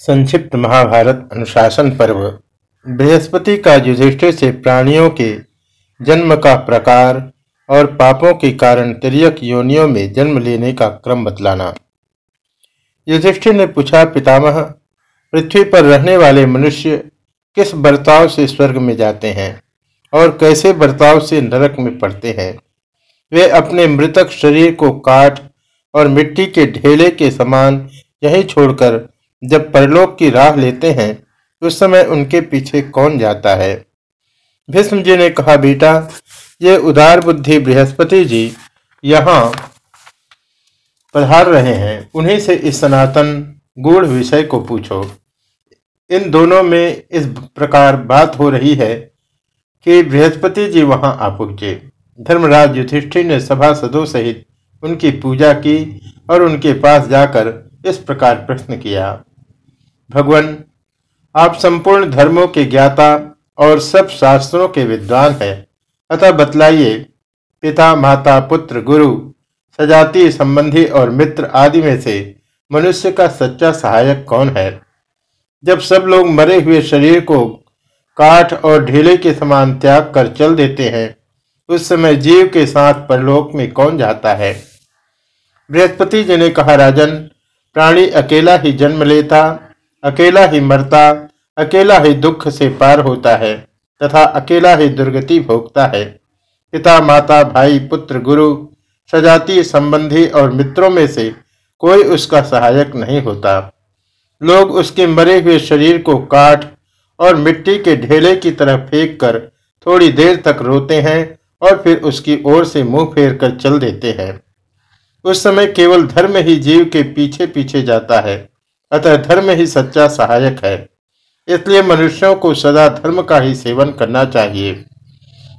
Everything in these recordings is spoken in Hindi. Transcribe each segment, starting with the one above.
संक्षिप्त महाभारत अनुशासन पर्व। बृहस्पति का युधिष्ठिर से प्राणियों के जन्म का प्रकार और पापों के कारण तिरक योनियों में जन्म लेने का क्रम बतलाना। युधिष्ठिर ने पूछा, पितामह, पृथ्वी पर रहने वाले मनुष्य किस बर्ताव से स्वर्ग में जाते हैं और कैसे बर्ताव से नरक में पड़ते हैं? वे अपने मृतक शरीर को काट और मिट्टी के ढेले के समान यही छोड़कर जब परलोक की राह लेते हैं, उस समय उनके पीछे कौन जाता है? भीष्म जी ने कहा, बेटा, ये उदार बुद्धि बृहस्पति जी यहाँ पधार रहे हैं। उन्हीं से इस सनातन गूढ़ विषय को पूछो। इन दोनों में इस प्रकार बात हो रही है कि बृहस्पति जी वहाँ आ पहुँचे। धर्मराज युधिष्ठिर ने सभा सदों सहित उनकी पूजा की और उनके पास जाकर इस प्रकार प्रश्न किया। भगवान, आप संपूर्ण धर्मों के ज्ञाता और सब शास्त्रों के विद्वान हैं। अतः बतलाइए, पिता, माता, पुत्र, गुरु सजाति संबंधी और मित्र आदि में से मनुष्य का सच्चा सहायक कौन है? जब सब लोग मरे हुए शरीर को काठ और ढीले के समान त्याग कर चल देते हैं, उस समय जीव के साथ परलोक में कौन जाता है? बृहस्पति जी ने कहा, राजन, प्राणी अकेला ही जन्म लेता अकेला ही मरता, अकेला ही दुख से पार होता है, तथा अकेला ही दुर्गति भोगता है। पिता, माता, भाई, पुत्र, गुरु, सजाति संबंधी और मित्रों में से कोई उसका सहायक नहीं होता। लोग उसके मरे हुए शरीर को काट और मिट्टी के ढेले की तरह फेंक कर थोड़ी देर तक रोते हैं और फिर उसकी ओर से मुँह फेर कर चल देते हैं। उस समय केवल धर्म ही जीव के पीछे पीछे जाता है। अतः धर्म ही सच्चा सहायक है। इसलिए मनुष्यों को सदा धर्म का ही सेवन करना चाहिए।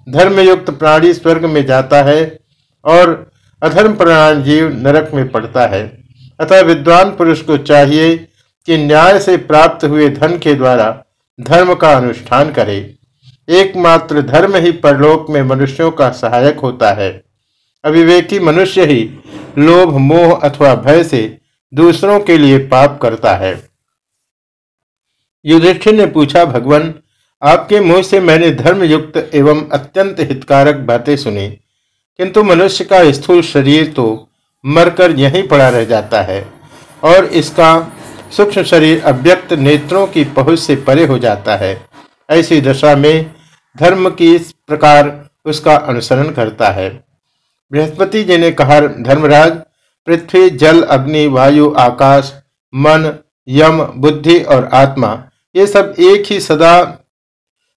धर्म युक्त प्राणी स्वर्ग में जाता है और अधर्म प्राण जीव नरक में पड़ता है। अतः विद्वान पुरुष को चाहिए कि न्याय से प्राप्त हुए धन के द्वारा धर्म का अनुष्ठान करे। एकमात्र धर्म ही परलोक में मनुष्यों का सहायक होता है। अविवेकी मनुष्य ही लोभ, मोह अथवा भय से दूसरों के लिए पाप करता है। युधिष्ठिर ने पूछा, भगवान, आपके मुँह से मैंने धर्म युक्त एवं अत्यंत हितकारक बातें सुनी, किंतु मनुष्य का स्थूल शरीर तो मरकर यहीं पड़ा रह जाता है और इसका सूक्ष्म शरीर अव्यक्त नेत्रों की पहुँच से परे हो जाता है। ऐसी दशा में धर्म की इस प्रकार उसका अनुसरण करता है। बृहस्पति जी ने कहा, धर्मराज पृथ्वी, जल, अग्नि, वायु, आकाश, मन, यम, बुद्धि और आत्मा, ये सब एक ही सदा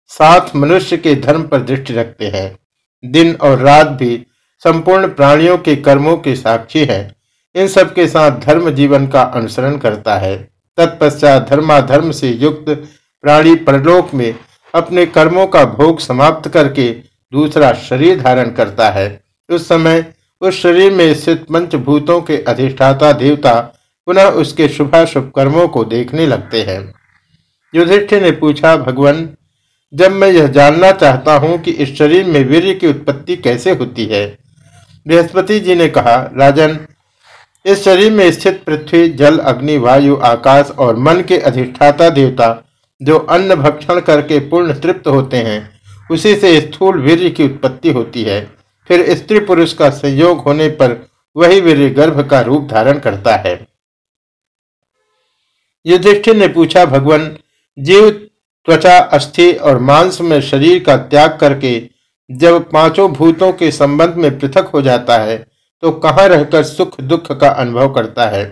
साथ मनुष्य के धर्म पर दृष्टि रखते हैं। दिन और रात भी संपूर्ण प्राणियों के कर्मों के साक्षी हैं। इन सब के साथ धर्म जीवन का अनुसरण करता है। तत्पश्चात धर्माधर्म से युक्त प्राणी परलोक में अपने कर्मों का भोग समाप्त करके दूसरा शरीर धारण करता है। उस समय उस शरीर में स्थित पंचभूतों के अधिष्ठाता देवता पुनः उसके शुभाशुभ कर्मों को देखने लगते हैं। युधिष्ठिर ने पूछा, भगवान, जब मैं यह जानना चाहता हूँ कि इस शरीर में वीर की उत्पत्ति कैसे होती है? बृहस्पति जी ने कहा, राजन, इस शरीर में स्थित पृथ्वी, जल, अग्नि, वायु, आकाश और मन के अधिष्ठाता देवता जो अन्न भक्षण करके पूर्ण तृप्त होते हैं, उसी से स्थूल वीर की उत्पत्ति होती है। फिर स्त्री पुरुष का संयोग होने पर वही वीर गर्भ का रूप धारण करता है। युधिष्ठिर ने पूछा, भगवान, जीव, त्वचा, अस्थि और मांस में शरीर का त्याग करके जब पाँचों भूतों के संबंध में पृथक हो जाता है तो कहाँ रहकर सुख दुख का अनुभव करता है?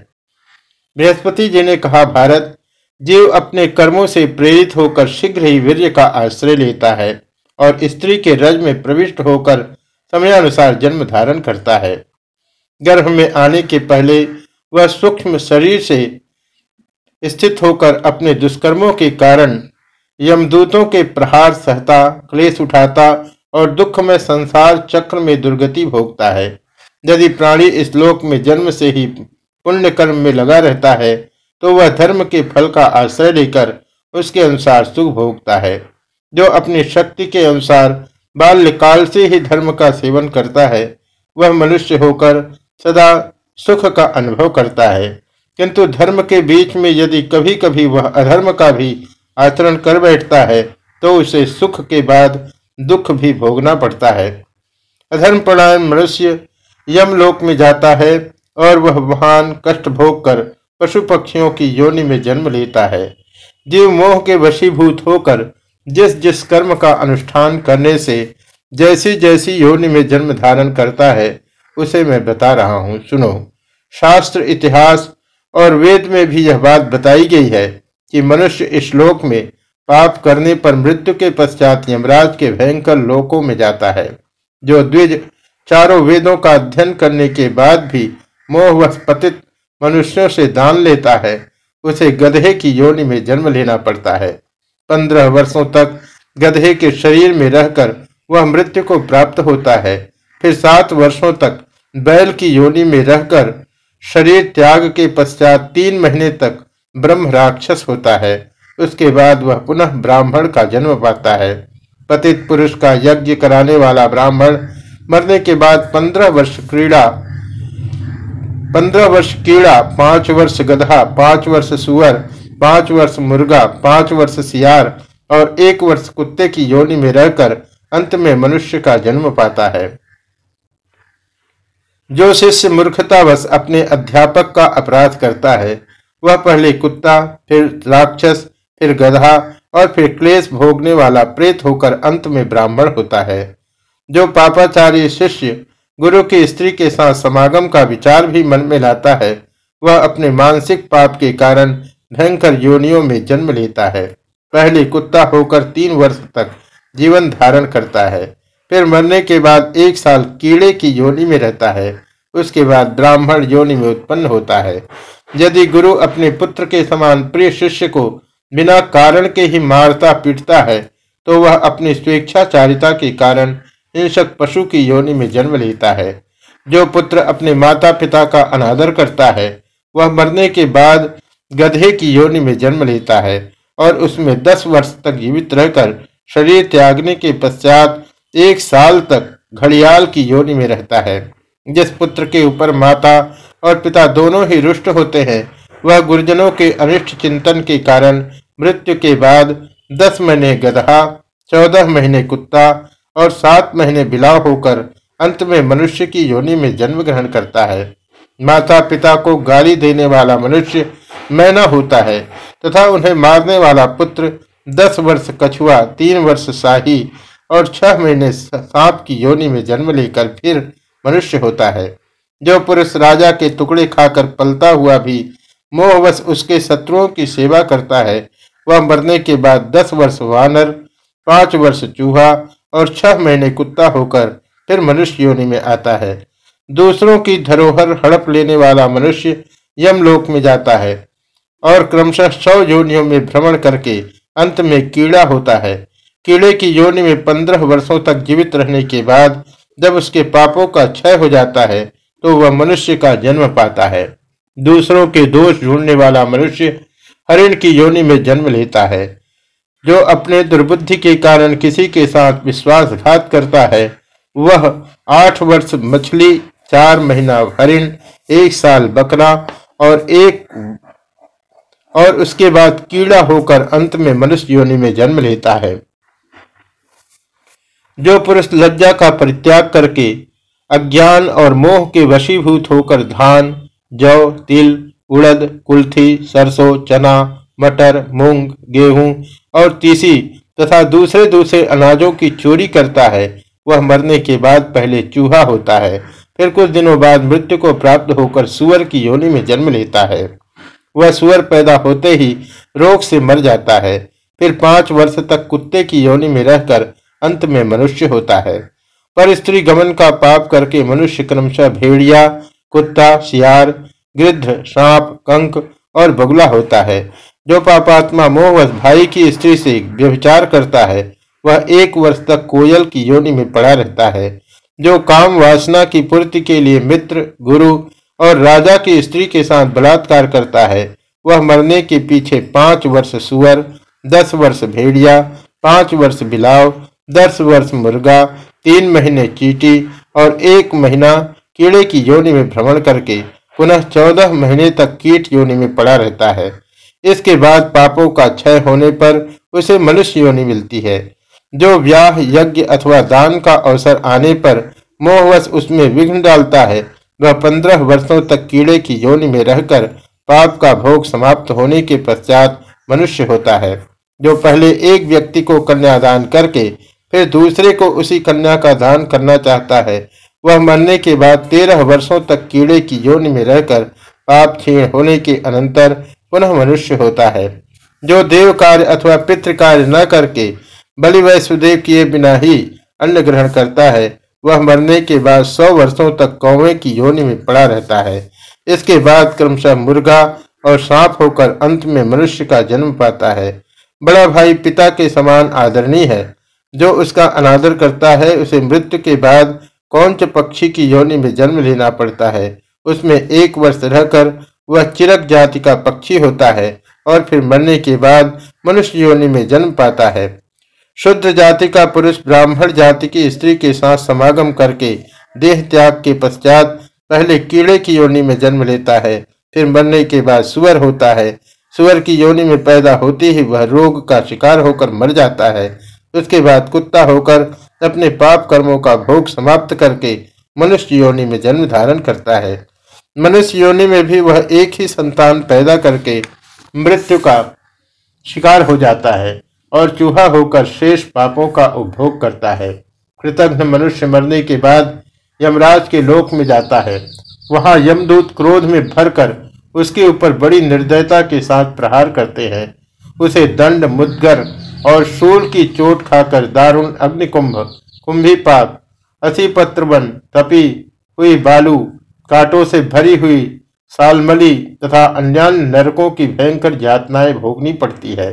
बृहस्पति जी ने कहा, भारत, जीव अपने कर्मों से प्रेरित होकर शीघ्र ही वीर्य का आश्रय लेता है और स्त्री के रज में प्रविष्ट होकर समयानुसार जन्म धारण करता है। गर्भ में आने के पहले वह सूक्ष्म शरीर से स्थित होकर अपने दुष्कर्मों के कारण यमदूतों के प्रहार सहता, क्लेश उठाता और दुख में संसार चक्र में दुर्गति भोगता है। यदि प्राणी इस लोक में जन्म से ही पुण्य कर्म में लगा रहता है तो वह धर्म के फल का आश्रय लेकर उसके अनुसार सुख भोगता है। जो अपनी शक्ति के अनुसार बाल्यकाल से ही धर्म का सेवन करता है। वह मनुष्य होकर सदा सुख का अनुभव करता है। किंतु धर्म के बीच में यदि कभी कभी वह अधर्म का भी आचरण कर बैठता है तो उसे सुख के बाद दुख भी भोगना पड़ता है। अधर्म परायण मनुष्य यमलोक में जाता है और वह महान कष्ट भोग कर पशु पक्षियों की योनि में जन्म लेता है। जीव मोह के वशीभूत होकर जिस जिस कर्म का अनुष्ठान करने से जैसी जैसी योनि में जन्म धारण करता है, उसे मैं बता रहा हूँ, सुनो। शास्त्र, इतिहास और वेद में भी यह बात बताई गई है कि मनुष्य इस लोक में पाप करने पर मृत्यु के पश्चात यमराज के भयंकर लोकों में जाता है, जो द्विज चारों वेदों का अध्ययन करने के बाद भी मोहवश पतित मनुष्यों से दान लेता है, उसे गधे की योनि में जन्म लेना पड़ता है। पंद्रह वर्षों तक गधे के शरीर में रहकर वह मृत्यु को प्राप्त होता है। फिर सात वर्षों तक बैल की योनि में रहकर शरीर त्याग के पश्चात तीन महीने तक ब्रह्म राक्षस होता है। उसके बाद वह पुनः ब्राह्मण का जन्म पाता है। पतित पुरुष का यज्ञ कराने वाला ब्राह्मण मरने के बाद पंद्रह वर्ष क्रीड़ा, पंद्रह वर्ष कीड़ा, पाँच वर्ष गधा, पाँच वर्ष सुअर पाँच वर्ष मुर्गा, पाँच वर्ष सियार और एक वर्ष कुत्ते की योनि में रहकर अंत में मनुष्य का जन्म पाता है। जो शिष्य मूर्खतावश अपने अध्यापक का अपराध करता है, वह पहले कुत्ता, फिर राक्षस, फिर गधा और फिर क्लेश भोगने वाला प्रेत होकर अंत में ब्राह्मण होता है। जो पापाचारी शिष्य गुरु की स्त्री के साथ समागम का विचार भी मन में लाता है, वह अपने मानसिक पाप के कारण भयंकर योनियों में जन्म लेता है। पहले कुत्ता होकर तीन वर्ष तक जीवन धारण करता है। फिर मरने के बाद एक साल कीड़े की योनि में रहता है। उसके बाद ब्राह्मण योनि में उत्पन्न होता है। यदि गुरु अपने पुत्र के समान प्रिय शिष्य को बिना कारण के ही मारता पीटता है तो वह अपनी स्वेच्छाचारिता के कारण हिंसक पशु की योनि में जन्म लेता है। जो पुत्र अपने माता पिता का अनादर करता है, वह मरने के बाद गधे की योनि में जन्म लेता है और उसमें दस वर्ष तक जीवित रहकर शरीर त्यागने के पश्चात एक साल तक घड़ियाल की योनि में रहता है। जिस पुत्र के ऊपर माता और पिता दोनों ही रुष्ट होते हैं, वह गुरुजनों के अनिष्ट चिंतन के कारण मृत्यु के बाद दस महीने गधा, चौदह महीने कुत्ता और सात महीने बिलाव होकर अंत में मनुष्य की योनि में जन्म ग्रहण करता है। माता पिता को गाली देने वाला मनुष्य मैना होता है, तथा उन्हें मारने वाला पुत्र दस वर्ष कछुआ, तीन वर्ष शाही और छह महीने सांप की योनि में जन्म लेकर फिर मनुष्य होता है। जो पुरुष राजा के टुकड़े खाकर पलता हुआ भी मोहवश उसके शत्रुओं की सेवा करता है, वह मरने के बाद दस वर्ष वानर, पाँच वर्ष चूहा और छह महीने कुत्ता होकर फिर मनुष्य योनि में आता है। दूसरों की धरोहर हड़प लेने वाला मनुष्य यमलोक में जाता है और क्रमशः सौ योनियों में भ्रमण करके अंत में कीड़ा होता है। कीड़े की योनि में पंद्रह वर्षों तक जीवित रहने के बाद जब उसके पापों का क्षय हो जाता है तो वह मनुष्य का जन्म पाता है। दूसरों के दोष ढूँढने वाला मनुष्य हरिण की योनि में जन्म लेता है, जो अपने दुर्बुद्धि के कारण किसी के साथ विश्वासघात करता है। वह आठ वर्ष मछली चार महीना हरिण, एक साल बकरा और एक और उसके बाद कीड़ा होकर अंत में मनुष्य योनि में जन्म लेता है। जो पुरुष लज्जा का परित्याग करके अज्ञान और मोह के वशीभूत होकर धान, जौ, तिल, उड़द, कुल्थी, सरसों, चना, मटर, मूंग, गेहूँ और तीसी तथा दूसरे दूसरे अनाजों की चोरी करता है, वह मरने के बाद पहले चूहा होता है। फिर कुछ दिनों बाद मृत्यु को प्राप्त होकर सुअर की योनि में जन्म लेता है। वह सुअर पैदा होते ही रोग से मर जाता है। फिर पाँच वर्ष तक कुत्ते की योनि में रहकर अंत में मनुष्य होता है। पर स्त्री गमन का पाप करके मनुष्य क्रमशः भेड़िया, कुत्ता, सियार गिद्ध सांप, कंक और बगुला होता है। जो पापात्मा मोहवश भाई की स्त्री से व्यभिचार करता है, वह एक वर्ष तक कोयल की योनि में पड़ा रहता है। जो काम वासना की पूर्ति के लिए मित्र, गुरु और राजा की स्त्री के साथ बलात्कार करता है, वह मरने के पीछे पाँच वर्ष सुअर, दस वर्ष भेड़िया, पाँच वर्ष बिलाव, दस वर्ष मुर्गा, तीन महीने चीटी और एक महीना कीड़े की योनि में भ्रमण करके पुनः चौदह महीने तक कीट योनि में पड़ा रहता है। इसके बाद पापों का क्षय होने पर उसे मनुष्य योनि मिलती है। जो व्याह, यज्ञ अथवा दान का अवसर आने पर मोहवश उसमें विघ्न डालता है, वह पंद्रह वर्षों तक कीड़े की योनि में रहकर पाप का भोग समाप्त होने के पश्चात मनुष्य होता है। जो पहले एक व्यक्ति को कन्यादान करके फिर दूसरे को उसी कन्या का दान करना चाहता है, वह मरने के बाद तेरह वर्षों तक कीड़े की योनि में रहकर पाप क्षीण होने के अनंतर पुनः मनुष्य होता है। जो देव कार्य अथवा पितृ कार्य न करके बलि वैश्वदेव किए बिना ही अन्न ग्रहण करता है। वह मरने के बाद सौ वर्षों तक कौवे की योनि में पड़ा रहता है। इसके बाद क्रमशः मुर्गा और सांप होकर अंत में मनुष्य का जन्म पाता है। बड़ा भाई पिता के समान आदरणीय है। जो उसका अनादर करता है, उसे मृत्यु के बाद कौंच पक्षी की योनि में जन्म लेना पड़ता है। उसमें एक वर्ष रहकर वह चिरक जाति का पक्षी होता है और फिर मरने के बाद मनुष्य योनि में जन्म पाता है। शुद्ध जाति का पुरुष ब्राह्मण जाति की स्त्री के साथ समागम करके देह त्याग के पश्चात पहले कीड़े की योनि में जन्म लेता है, फिर मरने के बाद सुअर होता है। सुअर की योनि में पैदा होते ही वह रोग का शिकार होकर मर जाता है। उसके बाद कुत्ता होकर अपने पाप कर्मों का भोग समाप्त करके मनुष्य योनि में जन्म धारण करता है। मनुष्य योनि में भी वह एक ही संतान पैदा करके मृत्यु का शिकार हो जाता है। और चूहा होकर शेष पापों का उपभोग करता है। कृतघ्न मनुष्य मरने के बाद यमराज के लोक में जाता है। वहाँ यमदूत क्रोध में भरकर उसके ऊपर बड़ी निर्दयता के साथ प्रहार करते हैं। उसे दंड, मुदगर और शूल की चोट खाकर दारुण अग्निकुंभ कुंभीपात असीपत्रवन, तपी, हुई बालू, कांटों से भरी हुई सालमली तथा अन्य नरकों की भयंकर यातनाएँ भोगनी पड़ती है।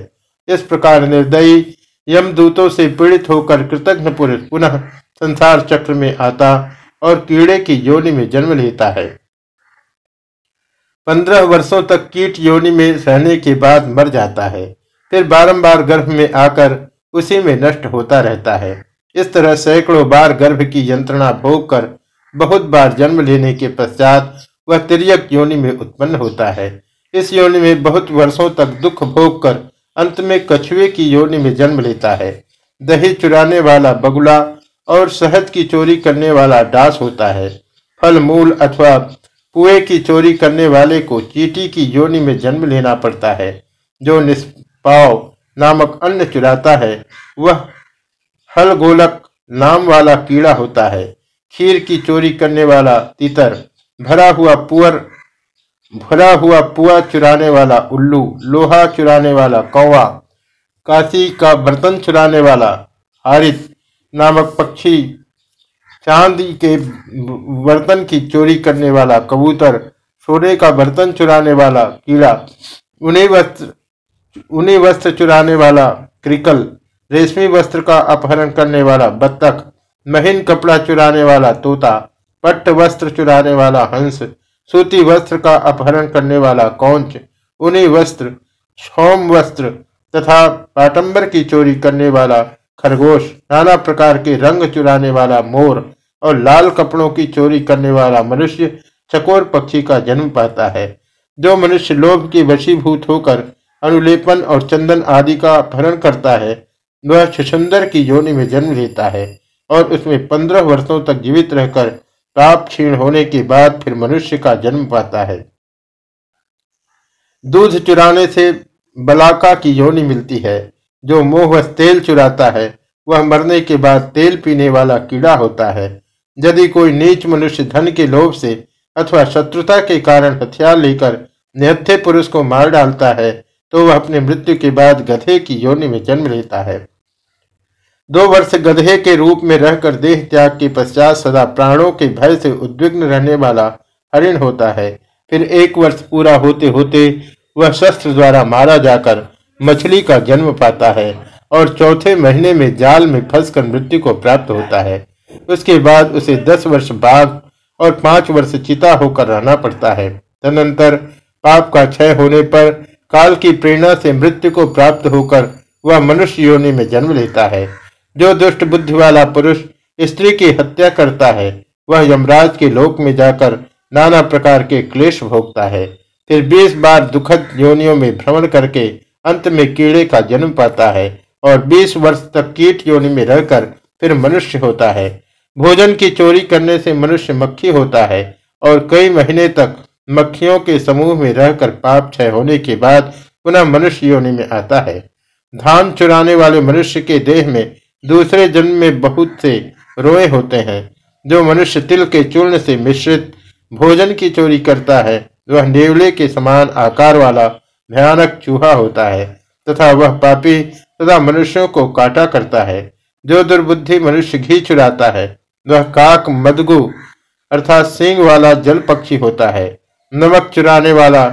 इस प्रकार निर्दयी यमदूतों से पीड़ित होकर कृतज्ञ पुरुष पुनः संसार चक्र में आता और कीड़े की योनि में जन्म लेता है। पंद्रह वर्षों तक कीट योनि में रहने के बाद मर जाता है। फिर बारंबार गर्भ में आकर उसी में नष्ट होता रहता है। इस तरह सैकड़ों बार गर्भ की यंत्रणा भोग कर बहुत बार जन्म लेने के पश्चात वह तिरक योनि में उत्पन्न होता है। इस योनि में बहुत वर्षों तक दुख भोग कर अंत में कछुए की योनि में जन्म लेता है। दही चुराने वाला बगुला और शहद की चोरी करने वाला डास होता है। फल मूल अथवा पुए की चोरी करने वाले को चीटी की योनि में जन्म लेना पड़ता है। जो निष्पाव नामक अन्न चुराता है, वह हल गोलक नाम वाला कीड़ा होता है। खीर की चोरी करने वाला तितर, भरा हुआ पुअर भरा हुआ पुआ चुराने वाला उल्लू, लोहा चुराने वाला कौवा, काशी का बर्तन चुराने वाला हारित नामक पक्षी, चांदी के बर्तन की चोरी करने वाला कबूतर, सोने का बर्तन चुराने वाला कीड़ा, उन्हें वस्त्र उन्हें वस्त्र चुराने वाला क्रिकल, रेशमी वस्त्र का अपहरण करने वाला बत्तख, महीन कपड़ा चुराने वाला तोता, पट्ट वस्त्र चुराने वाला हंस सूती वस्त्र का अपहरण करने वाला कौंच उन्हीं वस्त्र छोम वस्त्र तथा पाटंबर की चोरी करने वाला खरगोश, नाना प्रकार के रंग चुराने वाला मोर और लाल कपड़ों की चोरी करने वाला मनुष्य चकोर पक्षी का जन्म पाता है। जो मनुष्य लोभ की वशीभूत होकर अनुलेपन और चंदन आदि का अपहरण करता है, वह छुछंदर की योनि में जन्म लेता है और उसमें पंद्रह वर्षों तक जीवित रहकर पाप क्षीण होने के बाद फिर मनुष्य का जन्म पाता है। दूध चुराने से बलाका की योनि मिलती है। जो मोह तेल चुराता है, वह मरने के बाद तेल पीने वाला कीड़ा होता है। यदि कोई नीच मनुष्य धन के लोभ से अथवा शत्रुता के कारण हथियार लेकर निहत्थे पुरुष को मार डालता है तो वह अपने मृत्यु के बाद गधे की योनि में जन्म लेता है। दो वर्ष गधे के रूप में रहकर देह त्याग के पश्चात सदा प्राणों के भय से उद्विग्न रहने वाला हरिण होता है। फिर एक वर्ष पूरा होते होते वह शस्त्र द्वारा मारा जाकर मछली का जन्म पाता है और चौथे महीने में जाल में फंसकर मृत्यु को प्राप्त होता है। उसके बाद उसे दस वर्ष बाघ और पाँच वर्ष चिता होकर रहना पड़ता है। तदनंतर पाप का क्षय होने पर काल की प्रेरणा से मृत्यु को प्राप्त होकर वह मनुष्य योनि में जन्म लेता है। जो दुष्ट बुद्धि वाला पुरुष स्त्री की हत्या करता है, वह यमराज के लोक में जाकर नाना प्रकार के क्लेश भोगता है। फिर बीस बार दुखद योनियों में भ्रमण करके अंत में कीड़े का जन्म पाता है और बीस वर्ष तक कीट योनि में रहकर फिर मनुष्य होता है। भोजन की चोरी करने से मनुष्य मक्खी होता है और कई महीने तक मक्खियों के समूह में रहकर पाप क्षय होने के बाद पुनः मनुष्य योनि में आता है। धान चुराने वाले मनुष्य के देह में दूसरे जन्म में बहुत से रोए होते हैं। जो मनुष्य तिल के चूर्ण से मिश्रित भोजन की चोरी करता है, वह नेवले के समान आकार वाला भयानक चूहा होता है तथा वह पापी तथा मनुष्यों को काटा करता है। जो दुर्बुद्धि मनुष्य घी चुराता है, वह काक मदगु अर्थात सिंह वाला जल पक्षी होता है। नमक चुराने वाला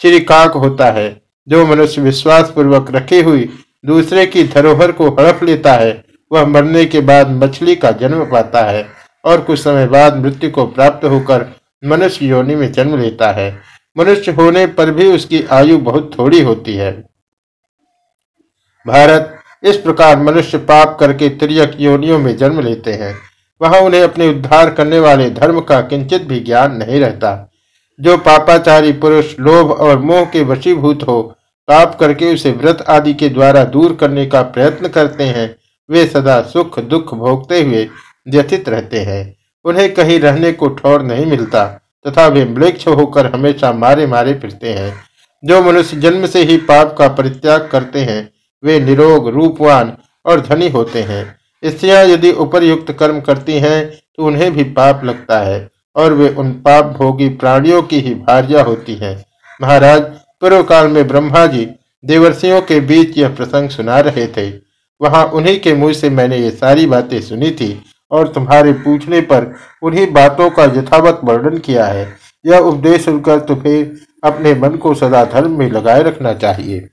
चिरिकाक होता है, जो मनुष्य विश्वास पूर्वक रखी हुई दूसरे की धरोहर को हड़प लेता है, वह मरने के बाद मछली का जन्म पाता है और कुछ समय बाद मृत्यु को प्राप्त होकर मनुष्य योनि में जन्म लेता है। मनुष्य होने पर भी उसकी आयु बहुत थोड़ी होती है। भारत इस प्रकार मनुष्य पाप करके त्रियक योनियों में जन्म लेते हैं। वहाँ उन्हें अपने उद्धार करने वाले धर्म का किंचित भी ज्ञान नहीं रहता। जो पापाचारी पुरुष लोभ और मोह के वशीभूत हो पाप करके उसे व्रत आदि के द्वारा दूर करने का प्रयत्न करते हैं, वे सदा सुख दुख भोगते हुए व्यथित रहते हैं। उन्हें कहीं रहने को ठौर नहीं मिलता, तथा वे मृक्ष होकर हमेशा मारे मारे फिरते हैं। जो मनुष्य जन्म से ही पाप का परित्याग करते हैं, वे निरोग, रूपवान और धनी होते हैं। स्त्रियाँ यदि उपरयुक्त कर्म करती हैं तो उन्हें भी पाप लगता है, और वे उन पाप भोगी प्राणियों की ही भार्या होती हैं। महाराज पूर्व काल में ब्रह्मा जी देवर्षियों के बीच यह प्रसंग सुना रहे थे। वहाँ उन्हीं के मुँह से मैंने ये सारी बातें सुनी थी और तुम्हारे पूछने पर उन्हीं बातों का यथावत वर्णन किया है। यह उपदेश सुनकर तुम्हें अपने मन को सदा धर्म में लगाए रखना चाहिए।